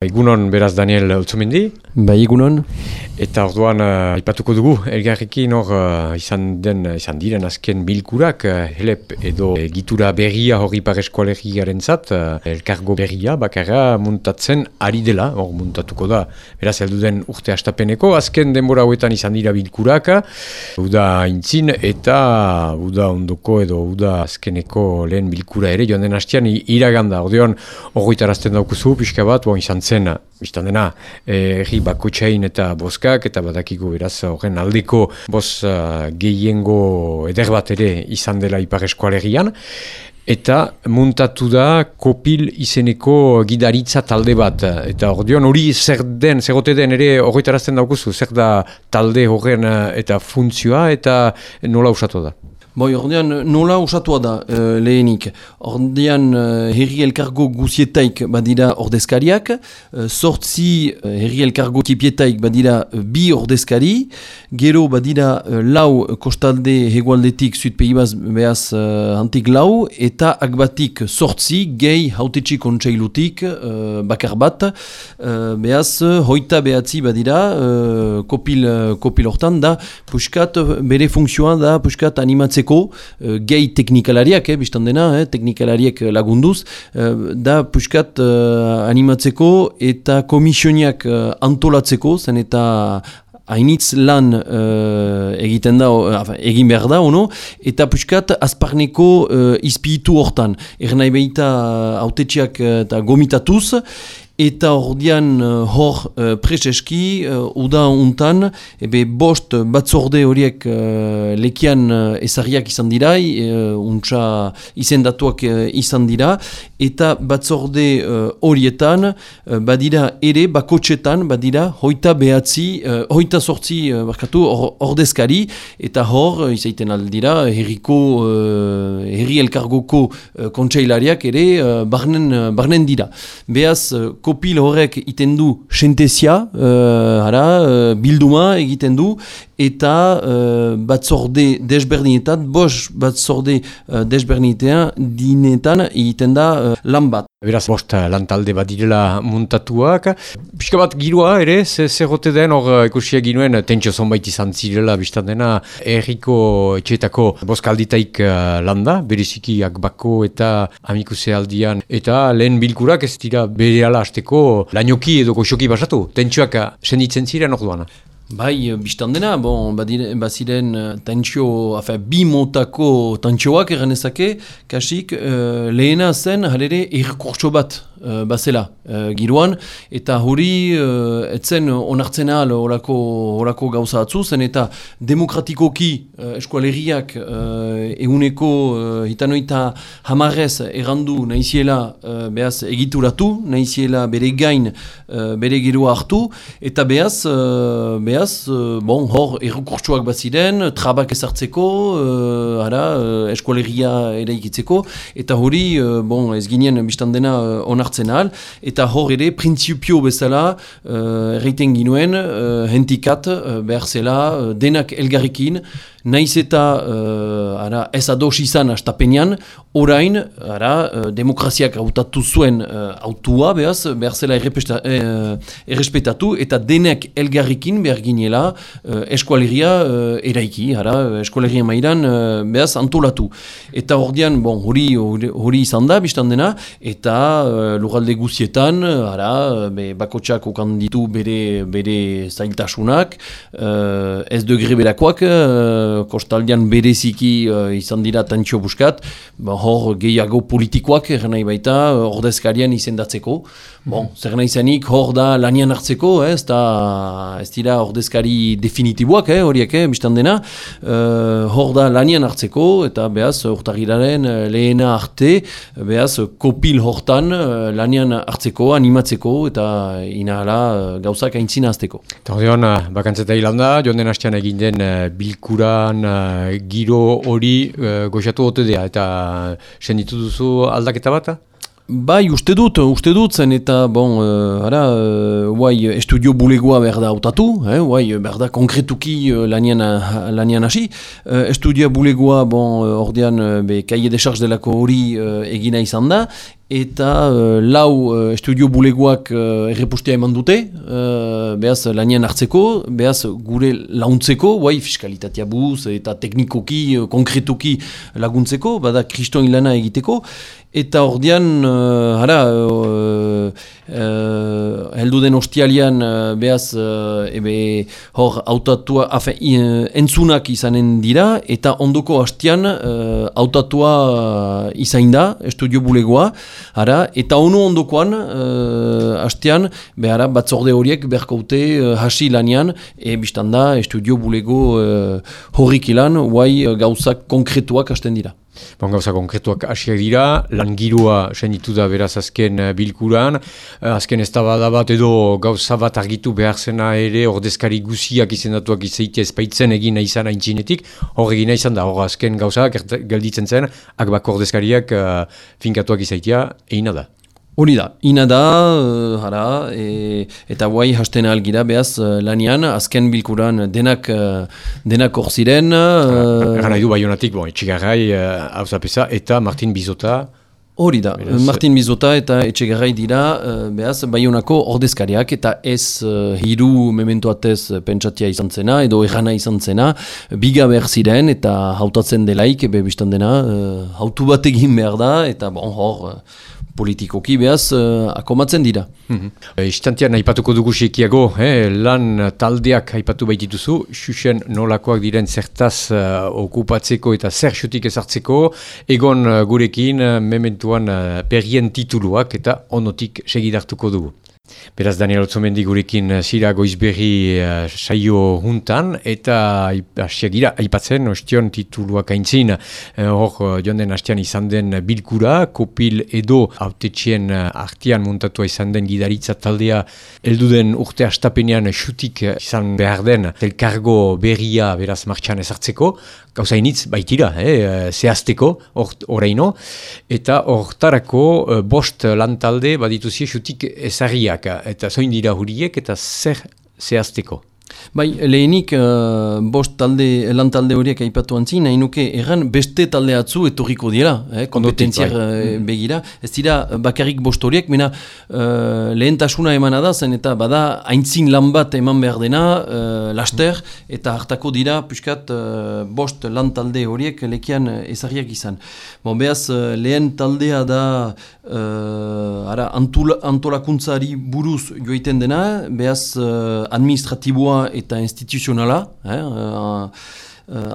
Egunon beraz Daniel Utsumendi. Bai, egunon. Eta orduan uh, aipatuko dugu, elgarrekin hor uh, izan, den, izan diren azken bilkurak, uh, helep edo egitura berria hori pareskoalegiaren zat, uh, elkargo berria bakarra muntatzen ari dela, hor muntatuko da, beraz heldu den urte astapeneko, azken denbora hauetan izan dira bilkurak, uda intzin eta uda ondoko edo uda azkeneko lehen bilkura ere, joan den hastian iraganda, ordean hori tarazten daukuzu, pixka bat, bon, izan zen, biztan dena, erri bakotxain eta boskak, eta badakiko beraz horren aldeko boz uh, gehiengo eder bat ere izan dela ipar eskualerian, eta muntatu da kopil izeneko gidaritza talde bat. Eta ordeon hori zer den, zerote den ere horretarazten daukuzu, zer da talde horren eta funtzioa eta nola usatu da? Boi, ordean nola usatua da uh, lehenik. Ordean uh, herri elkargo guzietaik badira ordezkariak, uh, sortzi uh, herri elkargo kipietaik badira uh, bi ordezkari, gero badira uh, lau kostalde hegualdetik zuit pehibaz behaz uh, antik lau, eta akbatik sortzi gehi hautetxi kontseilutik uh, bakar bat, uh, behaz hoita behatzi badira uh, kopil, uh, kopil hortan da, puskat bere funtzioa da puskat animatzeko uh, gehi teknikalariak, eh, biztan dena, eh, teknikalariak lagunduz, uh, da puskat uh, animatzeko eta komisioniak uh, antolatzeko, zen eta hainitz lan uh, egiten da, uh, egin behar da, ono, eta puskat azparneko uh, izpitu hortan. Ernai behita autetxiak eta gomitatuz, eta ordian uh, hor uh, preseski uh, uda untan ebe bost batzorde horiek uh, lekian uh, ezariak izan dira uh, untsa izendatuak uh, izan dira. Eta batzorde uh, horietan uh, badira ere bakotxetan badira hoita behatzi uh, hoita sortzi uh, barkatu ordezkari. Eta hor uh, izaiten aldira herriko uh, herri elkargoko uh, kontseilariak ere uh, barnen, uh, barnen dira. Behaz uh, kopil horrek iten du sentezia, uh, ara, uh, bilduma egiten du, eta uh, batzorde desberdinetan, bos batzorde uh, desberdinetan dinetan egiten da uh, lan bat. Beraz, bost lan talde bat direla muntatuak. Pixka bat girua ere, zerrote den hor ikusia ginuen, tentsio zonbait izan zirela, biztan dena, erriko etxetako boskalditaik landa, beriziki akbako eta amikuse aldian, eta lehen bilkurak ez dira bere ala azteko lainoki edo goxoki basatu, tentsioak senditzen ziren orduan. Bai, biztan dena, bon, baziren uh, tentsio, afe, bi motako tentsioak eranezake, kasik, uh, lehena zen, halere, errekurtso bat uh, bazela uh, giroan, eta hori, uh, etzen onartzen ahal orako, orako gauza atzu, zen eta demokratikoki uh, eskualeriak uh, eguneko uh, hitanoita hamarrez errandu nahiziela uh, behaz egituratu, nahiziela bere gain uh, bere giroa hartu, eta behaz, uh, behaz uh, bon, hor errukurtsuak bat ziren, trabak ezartzeko, uh, ara, uh, eskualegia ere ikitzeko, eta hori, uh, bon, ez ginen biztan dena uh, onartzen ahal, eta hor ere, printzipio bezala, uh, erreiten ginuen, uh, hentikat, uh, behar zela, uh, denak elgarrikin, naiz eta uh, ara, ez ados izan astapenean, orain, ara, uh, demokraziak hautatu zuen uh, autua, behaz, behar zela errespetatu, eta denek elgarrikin behar ginela uh, eskualeria uh, eraiki, ara, eskualeria mairan uh, behaz antolatu. Eta ordian, bon, hori, hori izan da, biztan dena, eta uh, lugalde guzietan, ara, be, bakotxak okan ditu bere, bere zailtasunak, uh, ez degre berakoak, kostaldian bereziki uh, izan dira tantxo buskat, ba, hor gehiago politikoak eren nahi baita ordezkarian izendatzeko. Bon, zer nahi zenik hor da lanian hartzeko, eh, ez, da, ez dira ordezkari definitiboak eh, horiek, eh, biztan dena, uh, hor da lanian hartzeko, eta behaz, urtagiraren lehena arte, behaz, kopil hortan lanian hartzeko, animatzeko, eta inahala gauzak aintzina azteko. Eta hori bakantzeta hilanda, joan den hastean egin den bilkura uh, giro hori uh, goxatu ote dea, eta senditu duzu aldaketa bat? Bai, uste dut, uste dut zen eta, bon, uh, ara, uh, estudio bulegoa behar da autatu, eh, uai, behar da konkretuki lanian hasi. Uh, estudio bulegoa, bon, ordean, be, kaie de delako hori uh, egina izan da, eta uh, lau uh, estudio bulegoak uh, errepustea eman dute, uh, behaz lanien hartzeko, behaz gure launtzeko, guai fiskalitatea buz eta teknikoki, konkretuki laguntzeko, bada kriston ilana egiteko, Eta ordean, uh, hara, uh, uh, heldu den ostialian, uh, behaz, uh, ebe, hor, autatua, afe, uh, entzunak izanen dira, eta ondoko hastian, uh, autatua uh, izain da, estudio bulegoa, hara, eta onu ondokoan, uh, hastian, behara, batzorde horiek, berkaute, uh, hasi lanian, e, biztanda, estudio bulego uh, horrik ilan, guai, gauzak konkretuak hasten dira. Bon, gauza konkretuak hasiak dira, langirua senditu da beraz azken uh, bilkuran, uh, azken ez bat edo gauza bat argitu behar zena ere ordezkari guziak izendatuak izaitia ezpaitzen egin nahi izan haintzinetik, hor egin nahi izan da, hor azken gauza gelditzen zen, akbak ordezkariak uh, finkatuak izaitia egin da. Hori da, ina da, uh, e, eta guai hasten algira behaz uh, lanian, azken bilkuran denak uh, denak hor ziren. Uh, nahi du baionatik, bon, etxigarrai uh, eta Martin Bizota. Hori da, Martin Bizota eta etxegarrai dira uh, behaz baionako ordezkariak eta ez uh, hiru mementoatez pentsatia izan zena edo errana izan zena, biga behar ziren eta hautatzen delaik, ebe biztan dena, uh, hautu bat egin behar da eta bon, hor politikoki behaz uh, akomatzen dira. Mm -hmm. Istantian haipatuko dugu sekiago, eh, lan taldeak haipatu baitituzu, xuxen nolakoak diren zertaz uh, okupatzeko eta zer xutik ezartzeko, egon uh, gurekin uh, mementuan uh, perien tituluak eta onotik segidartuko dugu. Beraz, Daniel Otzomendi gurekin zira eh, goizberri uh, saio juntan, eta hasiak gira, aipatzen, ostion tituluak aintzin, eh, hor joan den hastian izan den bilkura, kopil edo autetxien artian muntatua izan den gidaritza taldea, elduden urte astapenean xutik izan behar den, elkargo berria beraz martxan ezartzeko, gauza initz baitira, eh, zehazteko, oraino, eta hortarako uh, bost lantalde badituzie xutik ezarriak, eta zoin dira huriek eta zer zehazteko. Bai, lehenik uh, bost talde, lan talde horiek aipatu antzi, nahi nuke erran beste talde atzu etorriko dira, eh, kompetentziak bai. uh, begira. Ez dira bakarrik bost horiek, mena uh, lehentasuna emana da, zen eta bada haintzin lan bat eman behar dena, uh, laster, eta hartako dira, puskat, uh, bost lan talde horiek lekian ezariak izan. Bon, behaz, uh, lehen taldea da uh, ara, antolakuntzari buruz joiten dena, behaz uh, administratiboa eta instituzionala, eh, uh,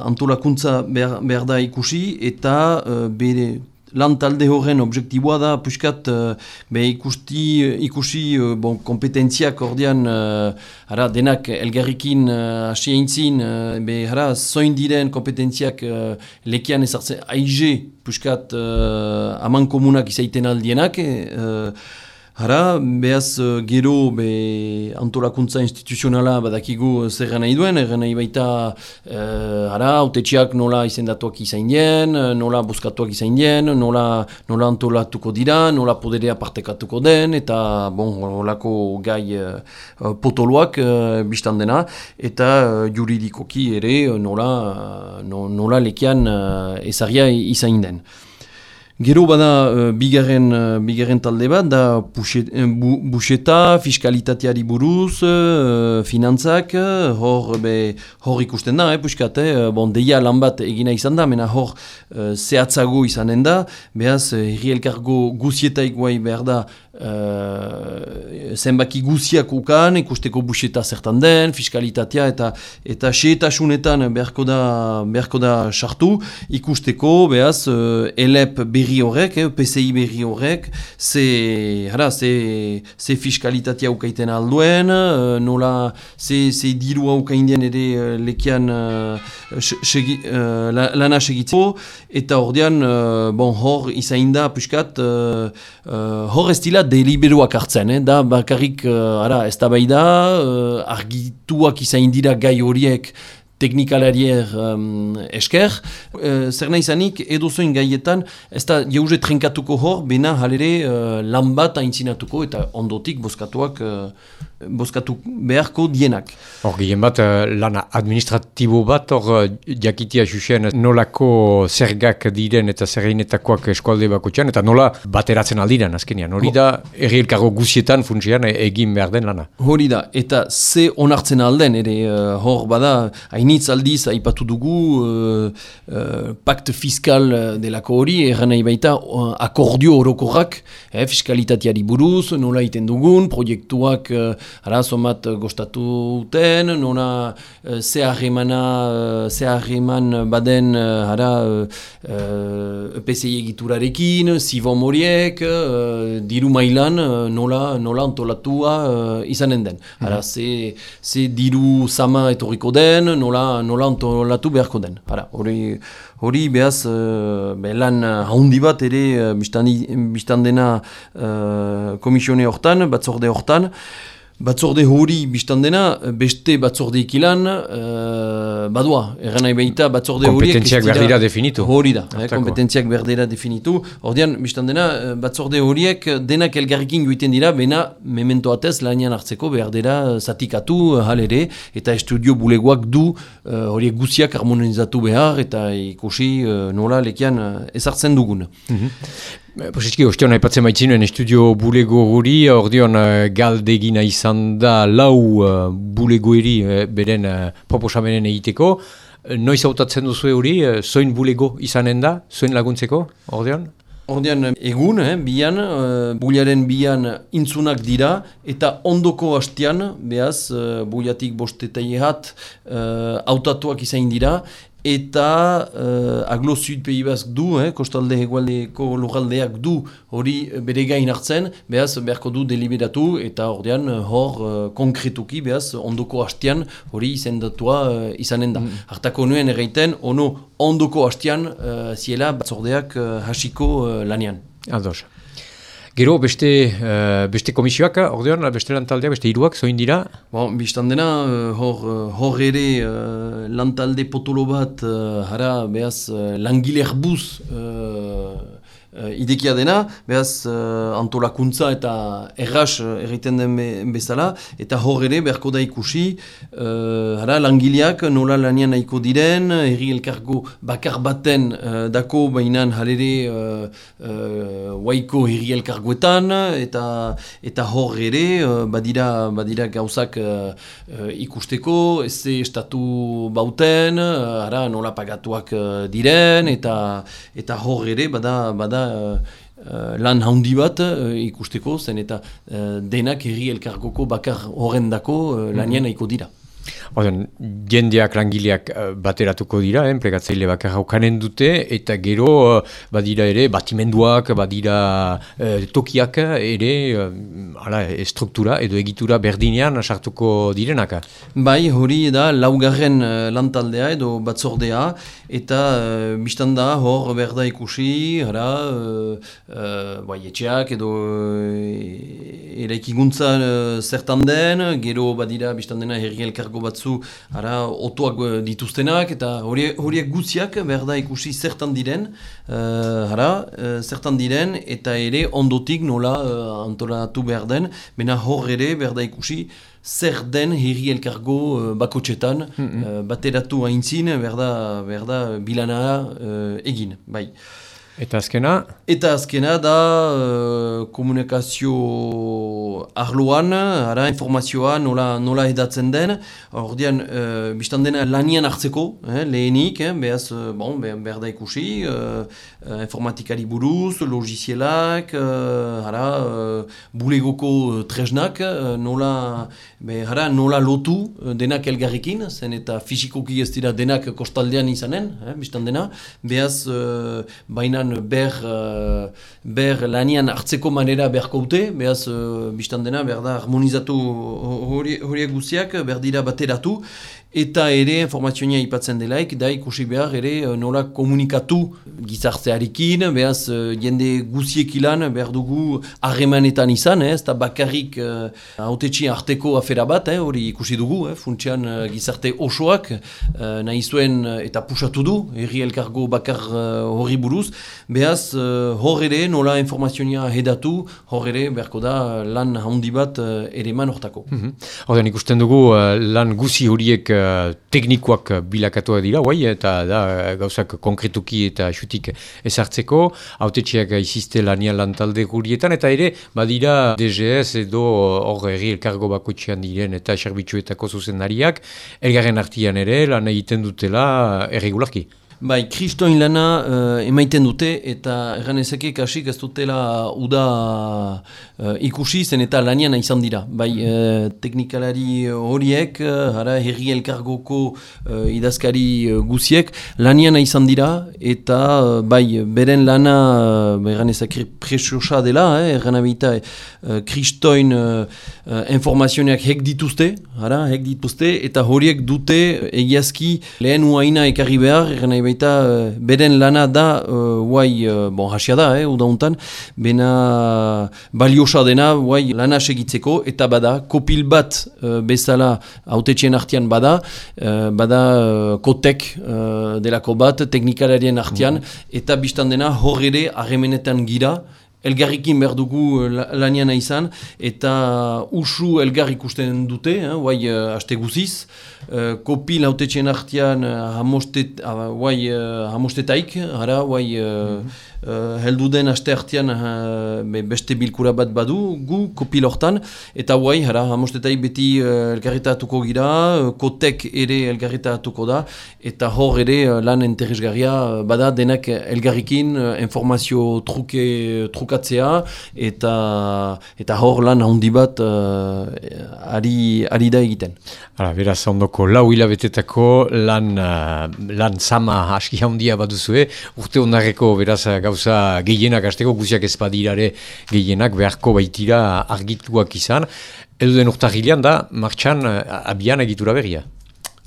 antolakuntza behar, behar da ikusi, eta uh, bere lan talde horren objektiboa da, puskat be ikusti, ikusi bon, kompetentziak ordean, uh, denak elgarrikin hasi uh, eintzin, uh, be hara, zoin diren kompetentziak uh, lekian ezartzen, aize, puskat uh, aman komunak izaiten aldienak, Hara, behaz uh, gero be antolakuntza instituzionala badakigu zer nahi duen, erren nahi baita uh, hara, autetxiak nola izendatuak izain dien, nola buskatuak izain dien, nola, nola antolatuko dira, nola poderea partekatuko den, eta bon, holako gai uh, potoloak uh, biztan dena, eta juridikoki ere nola, uh, nola lekian uh, ezagia izain den. Gero bada uh, bigarren, uh, bigarren talde bat, da uh, buseta, fiskalitateari buruz, finantzak, hor, be, hor ikusten da, eh, puskat, eh, bon, deia lan bat egina izan da, mena hor zehatzago izanen da, behaz, herri elkargo guzietaik guai behar da, uh, zenbaki guziak ukan, ikusteko buseta zertan den, fiskalitatea eta eta xeetasunetan beharko da beharko da sartu, ikusteko behaz uh, elep berri horrek, eh, PCI berri horrek, ze, hara, ze, ze fiskalitatea ukaiten alduen, uh, nola ze, ze dirua ukaindien ere uh, lekian uh, segi, uh, lana segitzeko, eta ordean, uh, bon, hor izainda, puskat, uh, uh, hor ez dila deliberuak hartzen, eh? da bakarrik uh, ara, ez da bai da, uh, argituak izain dira gai horiek teknikalarier um, esker. Uh, zer nahi zanik, edo zoin gaietan, ez da jauze trenkatuko hor, bena halere uh, lan bat aintzinatuko eta ondotik boskatuak uh, boskatu beharko dienak. Hor, gehien bat, lana administratibo bat, hor, jakitia xuxen nolako zergak diren eta zerreinetakoak eskualde bako txan, eta nola bateratzen aldiran, azkenian. Hori da, erri elkargo guzietan funtsian egin behar den lana. Hori da, eta ze onartzen alden, ere hor bada, hainitz aldiz aipatu dugu uh, uh, pakt fiskal delako hori, erran nahi baita uh, akordio orokorrak, eh, fiskalitateari buruz, nola iten dugun, proiektuak uh, ara, somat gostatu uten, nola uh, ze harremana, uh, ze harreman baden uh, ara, uh, EPCI egiturarekin, zibom horiek, uh, diru mailan uh, nola, nola antolatua uh, izanen den. Ara, mm ze, ze diru sama etorriko den, nola, nola antolatu beharko den. Hori, hori behaz, uh, lan haundi bat ere uh, biztan dena uh, komisione hortan, batzorde hortan, Batzorde hori biztan dena, beste batzorde ikilan, uh, badua, erran nahi behita batzorde horiek... Kompetentziak berdira definitu. Hori da, eh, kompetentziak berdira definitu. Hordian, biztan dena, batzorde horiek denak elgarrikin joiten dira, bena memento atez lanian hartzeko berdera zatikatu halere, eta estudio bulegoak du horiek uh, guziak harmonizatu behar, eta ikusi uh, nola lekian uh, ezartzen dugun. Mm Posizki, ostion, haipatzen maitzinen estudio bulego hori, ordeon uh, galdegina izan da lau uh, bulego eri uh, beren uh, proposamenen egiteko. Noiz hautatzen duzu hori, zoin bulego izanen da, zoin laguntzeko, ordeon? Ordean egun, eh, bian, uh, buliaren bian intzunak dira, eta ondoko hastian, behaz, uh, buliatik bostetai hat, uh, izain dira, eta uh, aglo zuid pehibaz du, eh, kostalde egualdeko logaldeak du hori bere gain hartzen, behaz beharko du deliberatu eta ordean hor uh, konkretuki behaz ondoko hastian hori izendatua uh, izanen da. Mm. Hartako nuen erreiten, ono ondoko hastian uh, ziela batzordeak uh, hasiko uh, lanean. Ados. Gero, beste, uh, beste komisioak, ordean, beste lantaldeak, beste hiruak, zoin dira? Bon, Bistan dena, uh, hor, uh, hor ere uh, lantalde potolo bat, uh, hara, behaz, uh, langileak buz, uh, idekia dena, behaz uh, antolakuntza eta erras uh, erriten den bezala, eta hor ere beharko da ikusi, uh, hara, langileak nola lanian nahiko diren, erri elkargo bakar baten uh, dako bainan halere uh, uh, waiko erri elkargoetan, eta, eta hor ere uh, badira, badira gauzak uh, uh, ikusteko, ez estatu bauten, uh, hara, nola pagatuak uh, diren, eta, eta hor ere bada, bada uh, lan handi bat uh, ikusteko zen eta uh, denak herri elkargoko bakar horrendako uh, lanien mm dira. Oden, jendeak langileak uh, bateratuko dira, eh, plegatzaile bakarra ukanen dute, eta gero uh, badira ere batimenduak, badira uh, tokiak ere uh, struktura edo egitura berdinean sartuko direnaka. Bai, hori da laugarren lantaldea edo batzordea, eta uh, biztan da hor berda ikusi, hara, uh, bai, etxeak edo uh, ere zertan den, gero badira biztan dena herri elkargo batzu ara otoak eh, dituztenak eta horiek guziak behar da ikusi zertan diren uh, ara, uh, zertan diren eta ere ondotik nola uh, antolatu behar den bena hor ere behar da ikusi zer den herri elkargo uh, bakotxetan mm -hmm. uh, bateratu haintzin behar da, behar da bilana uh, egin bai Eta azkena? Eta azkena da uh, komunikazio arloan, ara informazioa nola, nola edatzen den. Ordean, uh, biztan dena lanian hartzeko, eh, lehenik, eh, behaz, uh, bon, behar da ikusi, uh, informatikari buruz, logizielak, uh, ara, uh, bulegoko tresnak, uh, nola, be, ara, nola lotu denak elgarrekin, zen eta fizikoki ez dira denak kostaldean izanen, eh, biztan dena, behaz, uh, baina ber, uh, ber lanian hartzeko manera beharko dute, behaz, uh, biztan dena, behar da harmonizatu horiek guziak, behar dira bateratu, eta ere informazioa ipatzen delaik, da ikusi behar ere nola komunikatu gizartearekin, behaz jende guziek ilan behar dugu harremanetan izan, ez da bakarrik hautetxi arteko afera bat, hori ikusi dugu, eh, funtsian gizarte osoak nahi zuen eta pusatu du, erri elkargo bakar hori buruz, behaz hor ere nola informazioa hedatu, hor ere beharko da lan handi bat ere man hortako. Mm -hmm. ikusten dugu lan guzi horiek teknikoak bilakatua dira, guai, eta da gauzak konkretuki eta xutik ezartzeko, autetxeak iziste lania lantalde gurietan, eta ere, badira DGS edo hor erri elkargo bako diren eta serbitzuetako zuzendariak, elgarren artian ere lan egiten dutela erregularki. Bai, kristoin lana uh, emaiten dute eta erran ezake kasik ez dutela uda uh, ikusi zen eta lanian izan dira. Bai, uh, teknikalari horiek, uh, hara herri elkargoko uh, idazkari uh, guziek, lanian izan dira eta uh, bai, beren lana uh, erran ezake presosa dela, eh, erran abita uh, kristoin uh, informazioak hek dituzte, hara, hek dituzte eta horiek dute egiazki lehen uaina ekarri behar, erran baita uh, beren lana da uh, guai, uh, bon, hasia da, eh, udauntan, bena baliosa dena guai lana segitzeko, eta bada, kopil bat uh, bezala autetxien artian bada, uh, bada uh, kotek uh, delako bat, teknikalarien artian, mm. eta biztan dena hor ere harremenetan gira, elgarrikin behar dugu laniana izan, eta usu elgar ikusten dute, eh, guai, uh, aste guziz, uh, kopi lautetxen artian uh, hamostet, uh, hamostetaik, ara, guai, mm -hmm. Heldu den aste artian beste bilkura bat badu, gu kopi lortan, eta guai, ara, hamostetaik beti uh, elgarritatuko gira, uh, kotek ere elgarritatuko da, eta hor ere uh, lan enteresgarria bada denak elgarrikin uh, informazio truke, trukatzea, eta, eta hor lan handi bat uh, ari, ari da egiten. Hala, beraz, ondoko lau hilabetetako lan, uh, lan sama aski handia bat duzue. Urte ondareko beraz gauza gehienak azteko guziak ezpadirare gehienak beharko baitira argituak izan. Edo den urtahilean da, martxan abian egitura berria.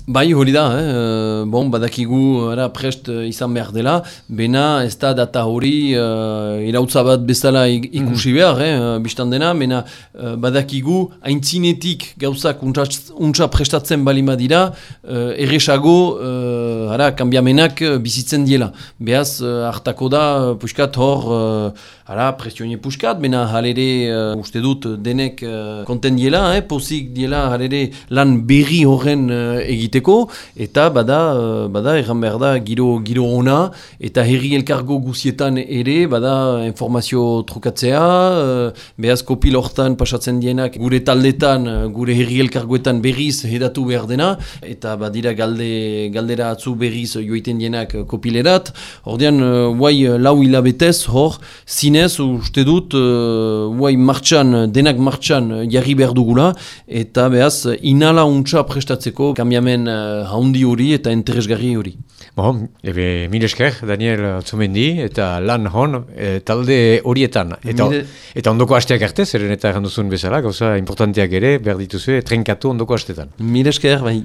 Bai, hori da, eh? bon, badakigu ara, prest uh, izan behar dela, bena ez da data hori uh, irautza bat bezala ikusi behar, eh? biztan dena, bena uh, badakigu haintzinetik gauzak untsa prestatzen balima dira, uh, erresago uh, ara, kambiamenak bizitzen diela. Beaz, uh, hartako da, puskat hor, uh, ara, presionie puskat, bena halere uh, uste dut denek uh, konten diela, eh? pozik diela halere lan berri horren uh, egite eta bada, eh, bada erran behar da giro, giro ona, eta herri elkargo guzietan ere, bada informazio trukatzea, uh, behaz kopil hortan pasatzen dienak gure taldetan, eh, gure herri elkargoetan berriz hedatu behar dena, eta badira galde, galdera atzu berriz joiten dienak kopilerat, ordean, guai lau hilabetez, hor, zinez, uste dut, uh, martxan, denak martxan jarri behar dugula, eta behaz, inala untsa prestatzeko, kambiamen uh, haundi hori eta interesgarri hori. Bon, ebe, mil esker, Daniel Zumendi, eta lan hon, e, talde horietan. Eta, mire... eta ondoko hasteak arte, zeren eta erranduzun bezala, gauza importanteak ere, behar dituzue, trenkatu ondoko hastetan. Mil esker, bai.